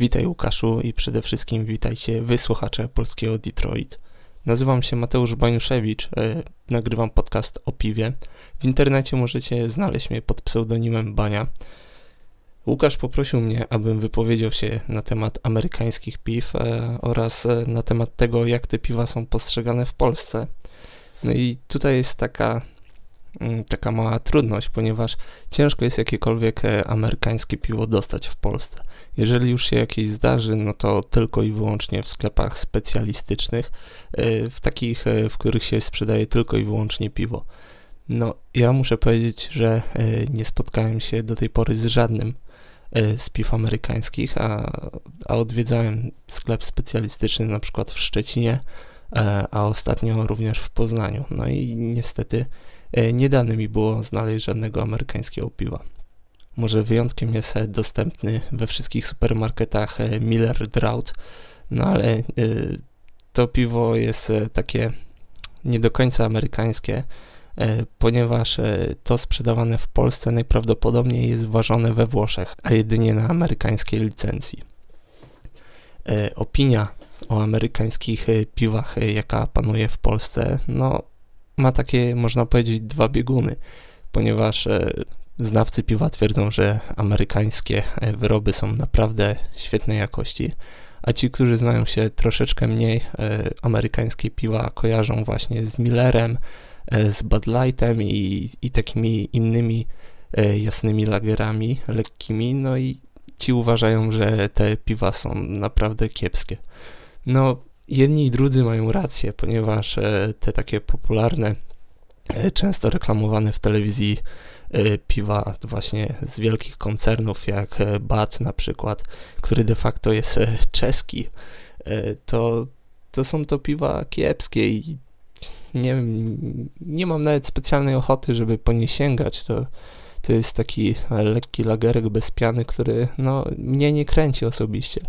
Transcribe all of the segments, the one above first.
Witaj Łukaszu i przede wszystkim witajcie wysłuchacze polskiego Detroit. Nazywam się Mateusz Baniuszewicz, e, nagrywam podcast o piwie. W internecie możecie znaleźć mnie pod pseudonimem Bania. Łukasz poprosił mnie, abym wypowiedział się na temat amerykańskich piw e, oraz e, na temat tego, jak te piwa są postrzegane w Polsce. No i tutaj jest taka Mm, taka mała trudność, ponieważ ciężko jest jakiekolwiek amerykańskie piwo dostać w Polsce. Jeżeli już się jakieś zdarzy, no to tylko i wyłącznie w sklepach specjalistycznych, e, w takich, e, w których się sprzedaje tylko i wyłącznie piwo. No, ja muszę powiedzieć, że nie spotkałem się do tej pory z żadnym z piw amerykańskich, a, a odwiedzałem sklep specjalistyczny na przykład w Szczecinie, a ostatnio również w Poznaniu. No i niestety E, nie dane mi było znaleźć żadnego amerykańskiego piwa. Może wyjątkiem jest e, dostępny we wszystkich supermarketach e, Miller Drought, no ale to piwo jest takie nie do końca amerykańskie, ponieważ to sprzedawane w Polsce najprawdopodobniej jest ważone we Włoszech, a jedynie na amerykańskiej licencji. Opinia o amerykańskich piwach, jaka panuje w Polsce, no ma takie, można powiedzieć, dwa bieguny, ponieważ e, znawcy piwa twierdzą, że amerykańskie e, wyroby są naprawdę świetnej jakości, a ci, którzy znają się troszeczkę mniej, e, amerykańskie piwa kojarzą właśnie z Millerem, z Bud Lightem i, i takimi innymi jasnymi lagerami lekkimi, no i ci uważają, że te piwa są naprawdę kiepskie. No, jedni i drudzy mają rację, ponieważ e, te takie popularne, e, często reklamowane w telewizji e, piwa właśnie z wielkich koncernów jak BAT na przykład, który de facto jest czeski, to, to są to piwa kiepskie i nie nie mam nawet specjalnej ochoty, żeby po nie sięgać. To, to jest taki lekki lagerek bez piany, który no, mnie nie kręci osobiście.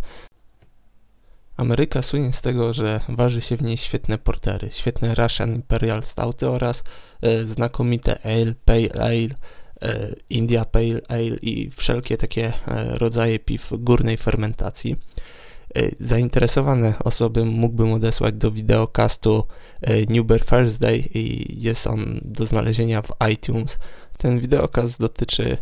Ameryka słynie z tego, że waży się w niej świetne portery, świetne Russian Imperial Stouty oraz e, znakomite Ale, Pale Ale, e, India Pale Ale i wszelkie takie e, rodzaje piw górnej fermentacji. E, zainteresowane osoby mógłbym odesłać do wideokastu e, Newber Thursday i jest on do znalezienia w iTunes. Ten wideokast dotyczy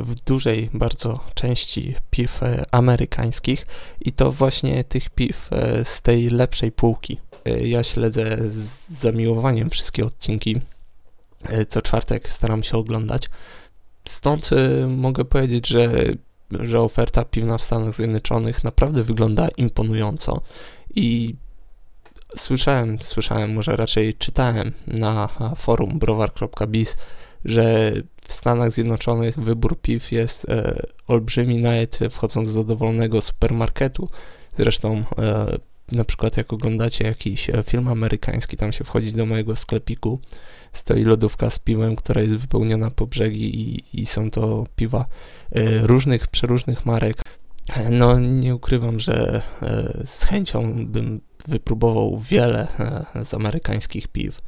w dużej bardzo części piw e, amerykańskich i to właśnie tych piw e, z tej lepszej półki. Ja śledzę z zamiłowaniem wszystkie odcinki. Co czwartek staram się oglądać. Stąd mogę powiedzieć, że, że oferta piwna w Stanach Zjednoczonych naprawdę wygląda imponująco i słyszałem, słyszałem, może raczej czytałem na forum browar.biz, że w Stanach Zjednoczonych wybór piw jest e, olbrzymi, nawet wchodząc do dowolnego supermarketu. Zresztą e, na przykład jak oglądacie jakiś e, film amerykański, tam się wchodzić do mojego sklepiku, stoi lodówka z piwem, która jest wypełniona po brzegi i, i są to piwa e, różnych, przeróżnych marek. No nie ukrywam, że e, z chęcią bym wypróbował wiele z amerykańskich piw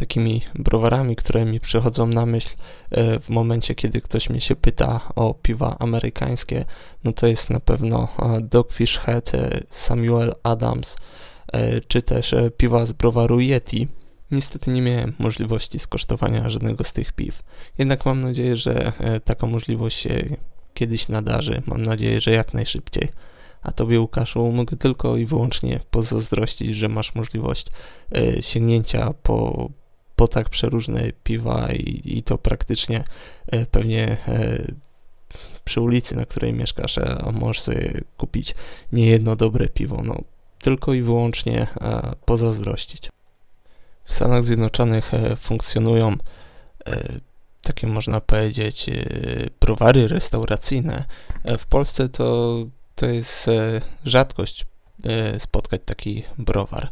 takimi browarami, które mi przychodzą na myśl e, w momencie, kiedy ktoś mnie się pyta o piwa amerykańskie, no to jest na pewno e, Dogfish Head, e, Samuel Adams, czy też piwa z browaru Yeti. Niestety nie miałem możliwości skosztowania żadnego z tych piw. Jednak mam nadzieję, że taka możliwość się kiedyś nadarzy. Mam nadzieję, że jak najszybciej. A Tobie, Łukaszu, mogę tylko i wyłącznie pozazdrościć, że masz możliwość sięgnięcia po, po tak przeróżne piwa i, i to praktycznie e, pewnie e, przy ulicy, na której mieszkasz, a możesz sobie kupić niejedno dobre piwo, no tylko i wyłącznie pozazdrościć. W Stanach Zjednoczonych e, funkcjonują takie można powiedzieć browary restauracyjne. W Polsce to, to jest rzadkość spotkać taki browar.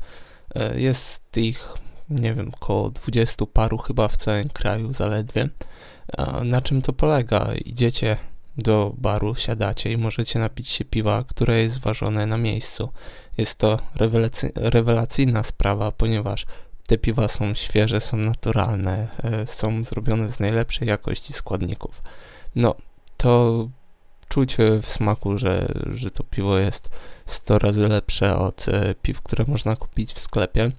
Jest ich nie wiem, około 20 paru chyba w całym kraju zaledwie. Na czym to polega? Idziecie do baru, siadacie i możecie napić się piwa, które jest ważone na miejscu. Jest to rewelacy rewelacyjna sprawa, ponieważ te piwa są świeże, są naturalne, e, są zrobione z najlepszej jakości składników. No, to czuć w smaku, że, że to piwo jest 100 razy lepsze od piw, które można kupić w sklepie.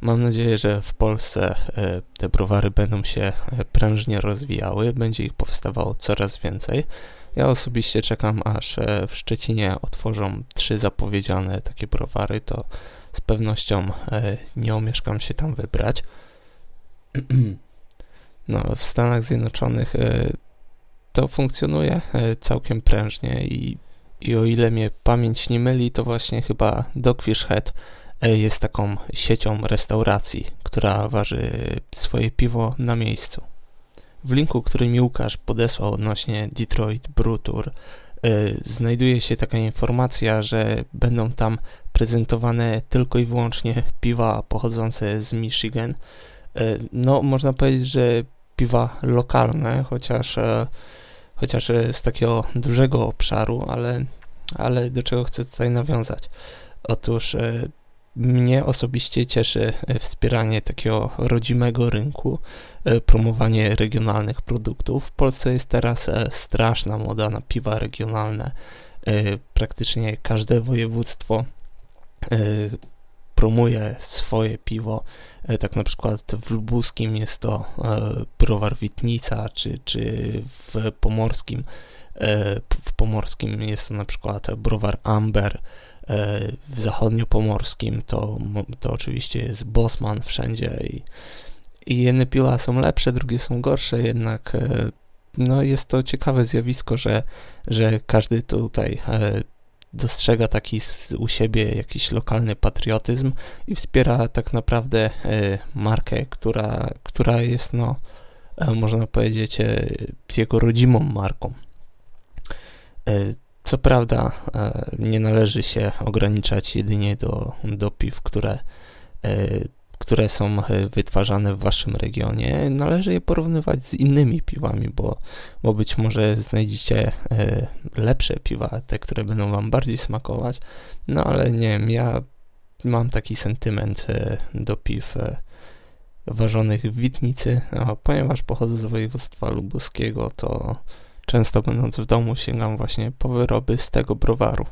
Mam nadzieję, że w Polsce te browary będą się prężnie rozwijały, będzie ich powstawało coraz więcej. Ja osobiście czekam, aż w Szczecinie otworzą trzy zapowiedziane takie browary, to z pewnością nie omieszkam się tam wybrać. No, w Stanach Zjednoczonych e, to funkcjonuje e, całkiem prężnie i, i o ile mnie pamięć nie myli, to właśnie chyba Dogfish Head e, jest taką siecią restauracji, która waży swoje piwo na miejscu. W linku, który mi Łukasz podesłał odnośnie Detroit Brew znajduje się taka informacja, że będą tam prezentowane tylko i wyłącznie piwa pochodzące z Michigan. No, można powiedzieć, że piwa lokalne, chociaż, e, chociaż z takiego dużego obszaru, ale, ale do czego chcę tutaj nawiązać? Otóż e, mnie osobiście cieszy e, wspieranie takiego rodzimego rynku, promowanie regionalnych produktów. W Polsce jest teraz straszna moda na piwa regionalne. Praktycznie każde województwo promuje swoje piwo. E, tak na przykład w lubuskim jest to e, browar Witnica, czy, czy w pomorskim e, w pomorskim jest to na przykład browar Amber, w zachodniopomorskim to, to oczywiście jest Bosman wszędzie i, i jedne piwa są lepsze, drugie są gorsze, jednak no jest to ciekawe zjawisko, że, że każdy tutaj dostrzega taki u siebie jakiś lokalny patriotyzm i wspiera tak naprawdę e, markę, która, która jest, no, e, można powiedzieć, e, jego rodzimą marką. Co prawda, nie należy się ograniczać jedynie do, do piw, które które są e, wytwarzane w waszym regionie, należy je porównywać z innymi piwami, bo, bo być może znajdziecie e, lepsze piwa, te, które będą wam bardziej smakować, no ale nie wiem, ja mam taki sentyment e, do piw ważonych w Witnicy, a ponieważ pochodzę z województwa lubuskiego, to często będąc w domu sięgam właśnie po wyroby z tego browaru.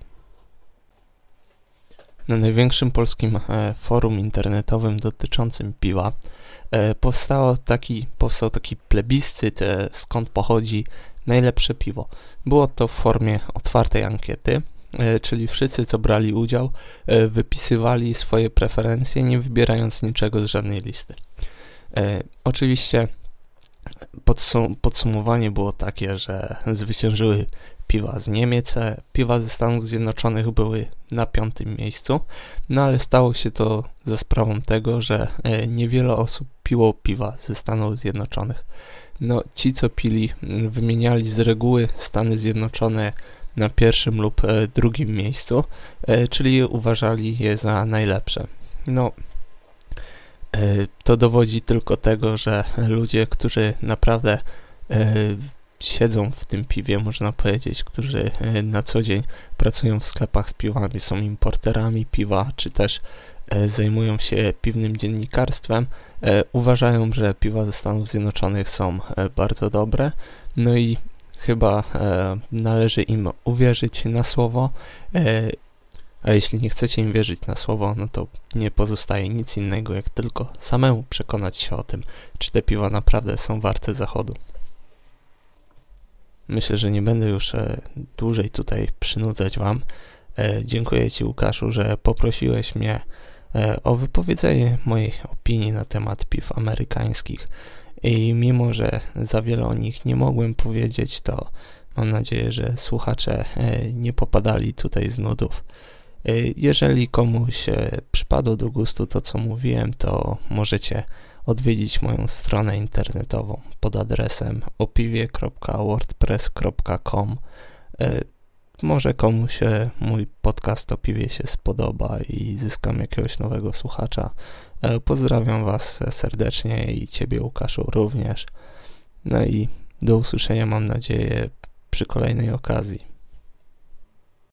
Na największym polskim e, forum internetowym dotyczącym piwa e, powstało taki, powstał taki plebiscyt, e, skąd pochodzi najlepsze piwo. Było to w formie otwartej ankiety, czyli wszyscy, co brali udział, wypisywali swoje preferencje, nie wybierając niczego z żadnej listy. Oczywiście podsum podsumowanie było takie, że zwyciężyły piwa z Niemiec, piwa ze Stanów Zjednoczonych były na piątym miejscu, no ale stało się to za sprawą tego, że e, niewiele osób piło piwa ze Stanów Zjednoczonych. No, ci co pili wymieniali z reguły Stany Zjednoczone na pierwszym lub e, drugim miejscu, e, czyli uważali je za najlepsze. No, to dowodzi tylko tego, że ludzie, którzy naprawdę siedzą w tym piwie, można powiedzieć, którzy e, na co dzień pracują w sklepach z piwami, są importerami piwa, czy też e, zajmują się piwnym dziennikarstwem, e, uważają, że piwa ze Stanów Zjednoczonych są bardzo dobre, no i chyba należy im uwierzyć na słowo, a jeśli nie chcecie im wierzyć na słowo, no to nie pozostaje nic innego, jak tylko samemu przekonać się o tym, czy te piwa naprawdę są warte zachodu. Myślę, że nie będę już e, dłużej tutaj przynudzać Wam. E, dziękuję Ci, Łukaszu, że poprosiłeś mnie e, o wypowiedzenie mojej opinii na temat piw amerykańskich. I mimo, że za wiele o nich nie mogłem powiedzieć, to mam nadzieję, że słuchacze nie popadali tutaj z nudów. Jeżeli komuś przypadło do gustu to, co mówiłem, to możecie odwiedzić moją stronę internetową pod adresem opiwie.wordpress.com. E, może komuś mój podcast o piwie się spodoba i zyskam jakiegoś nowego słuchacza. E, pozdrawiam Was serdecznie i Ciebie, Łukaszu, również. No i do usłyszenia, mam nadzieję, przy kolejnej okazji.